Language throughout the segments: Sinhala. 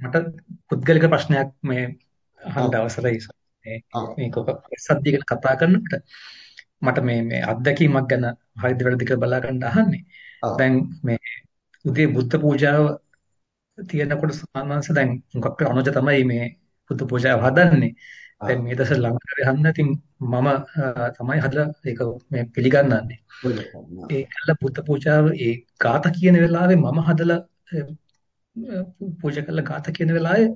මට පුද්ගලික ප්‍රශ්නයක් මේ අහන්න අවසරයි මේ ඔව් මේක සද්දි ගැන කතා කරනකොට මට මේ මේ අත්දැකීමක් ගැන හරිද වැරදිද කියලා බලා ගන්න අහන්නේ. දැන් මේ උදේ බුද්ධ පූජාව තියෙනකොට සාමාන්‍යයෙන් දැන් මොකක් අනුජ තමයි මේ බුද්ධ පූජාව හදන්නේ. දැන් මේ දවස් ලංකාවේ හදන්න ඉතින් මම තමයි හදලා ඒක මේ පිළිගන්නන්නේ. දහම. ඒකල බුද්ධ පූජාව ඒ ગાත කියන වෙලාවේ මම හදලා පූජා කළ ගාත කියන වෙලාවේ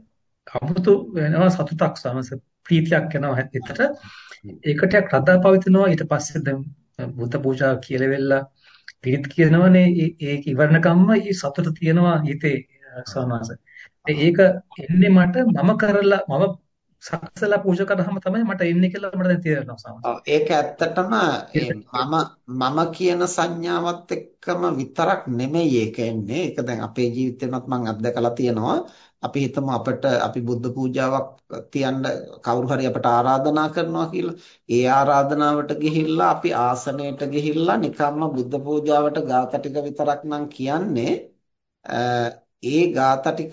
අමුතු වෙනවා සතුටක් සමස ප්‍රීතියක් එනවා හිතට. ඒකටයක් රඳා පවතිනවා. ඊට පස්සේ දැන් බුද්ධ පූජා කියලෙවිලා පිරිත් කියනවනේ. ඒ ඉවරණකම්ම ඒ සතුට තියෙනවා හිතේ සමස. ඒක එන්නේ මට මම කරලා මම සකසලා පූජා කරාම තමයි මට එන්නේ කියලා මට දැන් තේරෙනවා සමාස. ඔව් ඒක ඇත්තටම ඒ මම මම කියන සංඥාවත් එක්කම විතරක් නෙමෙයි ඒක එන්නේ. ඒක දැන් අපේ ජීවිතේනත් මම අත්දකලා තියෙනවා. අපි හිතමු අපිට අපි බුද්ධ පූජාවක් තියන්න කවුරු හරි අපට ආරාධනා කරනවා කියලා. ඒ ආරාධනාවට ගිහිල්ලා අපි ආසනයට ගිහිල්ලා නිකම්ම බුද්ධ පූජාවට ගාථා ටික විතරක් නම් කියන්නේ ඒ ගාථා ටික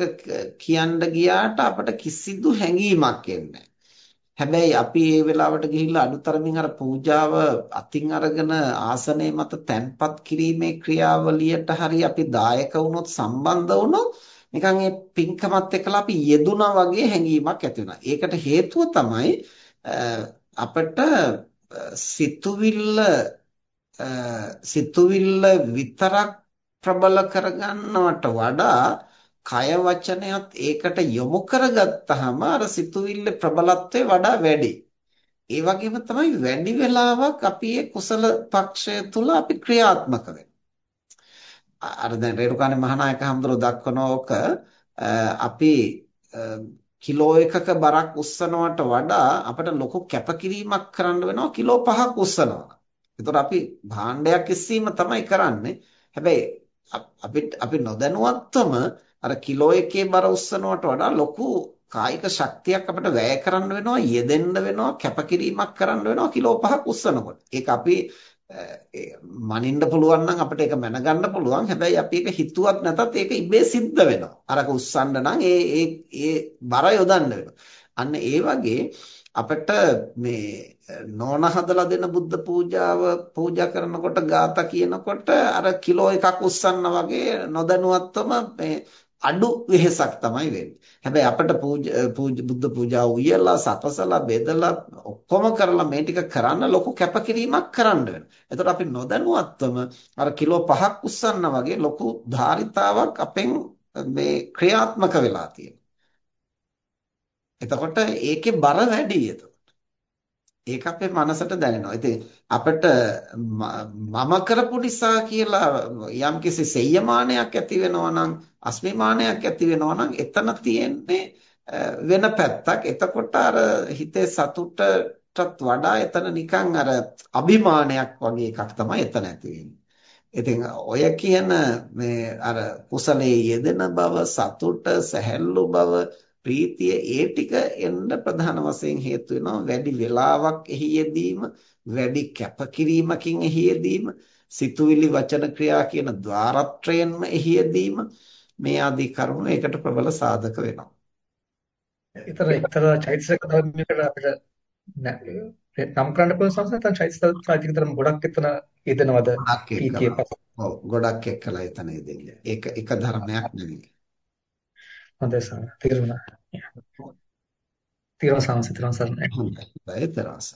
කියන්න ගියාට අපට කිසිදු හැඟීමක් එන්නේ හැබැයි අපි ඒ වෙලාවට ගිහිල්ලා අඩුතරමින් අර පූජාව අතින් අරගෙන ආසනයේ මත තැන්පත් කිරීමේ ක්‍රියාවලියට හරි අපි දායක වුණොත් සම්බන්ධ වුණොත් නිකන් ඒ පින්කමත් එක්කලා අපි යෙදුනා වගේ හැඟීමක් ඇති වෙනවා. ඒකට හේතුව තමයි අපිට සිතුවිල්ල සිතුවිල්ල විතරක් ප්‍රබල කරගන්නවට වඩා කය වචනයත් ඒකට යොමු කරගත්තාම අර සිතුවිල්ලේ ප්‍රබලත්වය වඩා වැඩි. ඒ වගේම තමයි වැඩි වෙලාවක් අපි ඒ කුසල පක්ෂය තුල අපි ක්‍රියාත්මක අර දැන් රේරුකාණේ මහානායක හඳුරෝ දක්වන ඕක අපි කිලෝ එකක බරක් උස්සනවට වඩා අපිට ලොකු කැපකිරීමක් කරන්න වෙනවා කිලෝ 5ක් උස්සනවා. ඒතකොට අපි භාණ්ඩයක් ඉස්සීම තමයි කරන්නේ. හැබැයි අපි අපි නොදැනුවත්වම අර කිලෝ එකේ බර උස්සනවට වඩා ලොකු කායික ශක්තියක් අපිට වැය කරන්න වෙනවා යෙදෙන්න වෙනවා කැපකිරීමක් කරන්න වෙනවා කිලෝ 5ක් උස්සනකොට. ඒක අපි මනින්න පුළුවන් නම් අපිට ඒක මැනගන්න පුළුවන්. හැබැයි අපි ඒක හිතුවත් නැතත් ඒක ඉබේ සිද්ධ වෙනවා. අරක උස්සන්න නම් ඒ ඒ ඒ බර යොදන්න වෙනවා. අන්න ඒ වගේ අපිට මේ නෝන හදලා දෙන බුද්ධ පූජාව පූජා කරනකොට ગાතා කියනකොට අර කිලෝ එකක් උස්සන්න වගේ නොදැනුවත්වම මේ අඩු වෙහෙසක් තමයි වෙන්නේ. හැබැයි අපිට බුද්ධ පූජා උයලා සකසලා බෙදලා ඔක්කොම කරලා මේ ටික කරන්න ලොකු කැපකිරීමක් කරන්න වෙනවා. එතකොට අපි නොදැනුවත්වම අර කිලෝ 5ක් උස්සන්න වගේ ලොකු ධාරිතාවක් අපෙන් මේ ක්‍රියාත්මක වෙලා තියෙනවා. එතකොට ඒකේ බර වැඩි ඒක අපේ මනසට දැනෙනවා. ඉතින් අපිට මම කරපු නිසා කියලා යම්කිසි සෙය්‍යමානයක් ඇති වෙනවා නම් අස්මිමානයක් ඇති වෙනවා නම් එතන තියෙන්නේ වෙන පැත්තක්. එතකොට අර හිතේ සතුටටත් වඩා එතන නිකන් අර අභිමානයක් වගේ එකක් තමයි එතන ඇති ඉතින් ඔය කියන මේ අර කුසලයේ යෙදෙන බව සතුට සැහැල්ලු බව ප්‍රීතිය ඒ ටික එන්න ප්‍රධාන වශයෙන් හේතු වෙනවා වැඩි වෙලාවක් එහි යෙදීම වැඩි කැපකිරීමකින් එහි යෙදීම සිතුවිලි වචන ක්‍රියා කියන ద్వාරත්‍රයෙන්ම එහි යෙදීම මේ ආදී කරුණු ඒකට ප්‍රබල සාධක වෙනවා. ඒතර එක්තරා චෛතසික ධර්මයකට අපිට නම් කරන්න පුළුවන් සංසාර නැත්නම් චෛතසික සාහිත්‍ය ධර්ම ගොඩක් එතන යෙදෙනවද? ගොඩක් එක්කලා එතන යෙදෙන්නේ. ඒක එක ධර්මයක් නෙවෙයි. හොඳයි සාර. තේරුණා. තිරසංස තිරසං හොඳයි. ඒතරස.